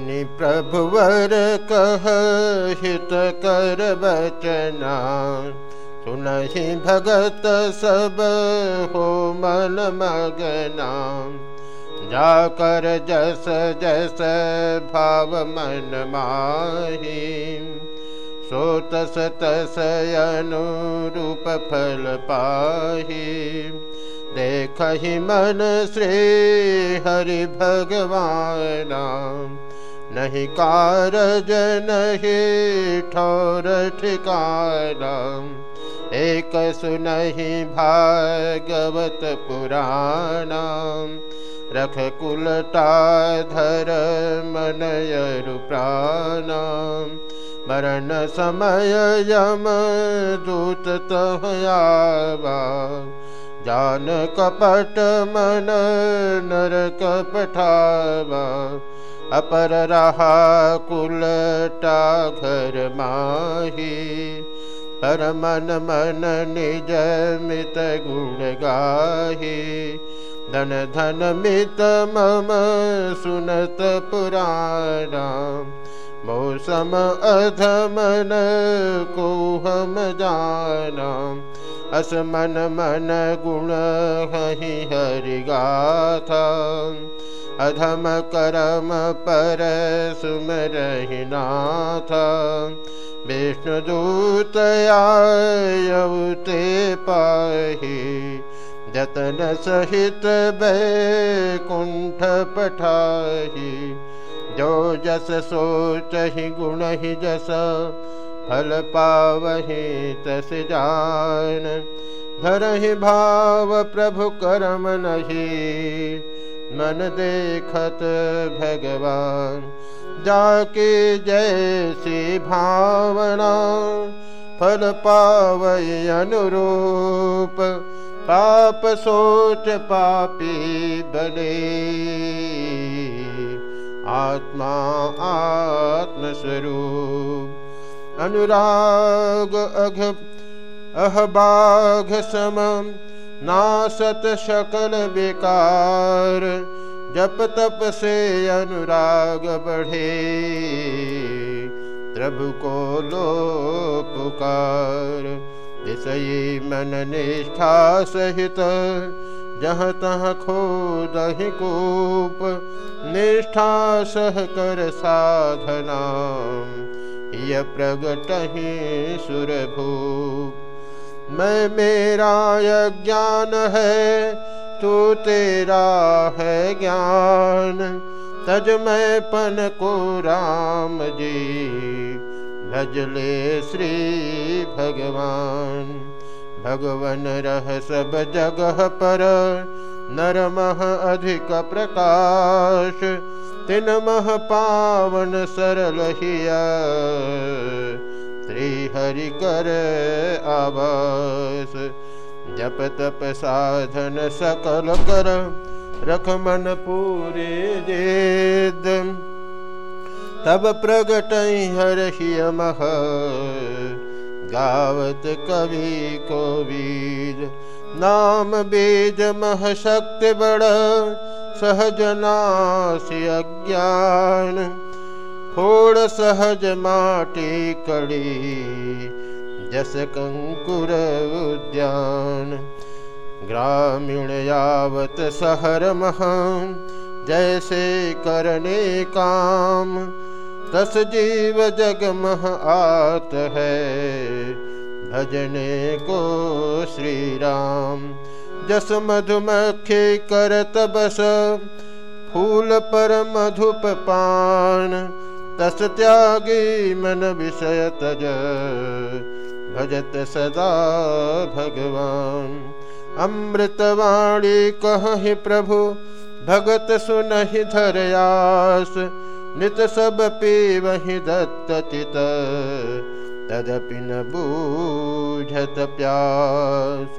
सुनि प्रभुवर कह हित कर बचना सुनहि भगत सब हो मन मगना। जाकर जस जस भाव मन माही। सो तस तस अनुरूप फल पाही। देख ही मन श्री हरि भगवान नहीं कारज नहीं ठोर ठिकाना एक सुनहि भागवत पुराणा। रख कुलटा धर मनयरु प्राण। मरण समय यम दूत तहयावा। जान कपट मन नरक पठावा अपर रहा कुलटा घर माही पर मन मन निज मित गुण गाही धन धन मित मम सुनत पुराणा मौसम अधमन को हम जाना। अस मन मन गुण हहि हरि गाथा अधम करम पर सुमरहि नाथ विष्णुदूत आयते पाही, जतन सहित बैकुंठ पठाही। जो जस सोच ही गुण ही जस, फल पावहि तस जान। धर ही भाव प्रभु करम नहीं मन देखत भगवान, जाके जैसी भावना, फल पावय अनुरूप, पाप सोच पापी बने। आत्मा आत्मस्वरूप, अनुराग अघ, अहबाघ सम नासत सकल बेकार, जप तप से अनुराग बढ़े। प्रभु को लो पुकार विषयी मन निष्ठा सहित, जहाँ तहाँ दही कूप, निष्ठा सह कर साधना। यह प्रगट ही सुरभूप। मैं मेरा ज्ञान है, तू तेरा है ज्ञान। तज मैं पन को राम जी भजले श्री भगवान। भगवन रह सब जगह पर नरमह अधिक प्रकाश। तिन मह पावन सरल हिया हरि कर आवास। जप तप साधन सकल कर, रख मन पूरे देद तब प्रगट हरहियमह गावत कवि को बीज नाम बीज मह शक्ति बड़ सहजनासी अज्ञान। फोड़ सहज माटी कड़ी, जस कंकुर उद्यान। ग्रामीण यावत सहर महा जैसे करने काम। तस जीव जग मह आत है, भजने को श्री राम जस मधुमक्खी करत बस, फूल पर मधुप पान। तस त्यागी मन विषय तज। भजत सदा भगवान। अमृतवाणी कह प्रभु भगत सुनहि धरयास। नित सब पे वही दत्त चित। तदपि न बूझत प्यास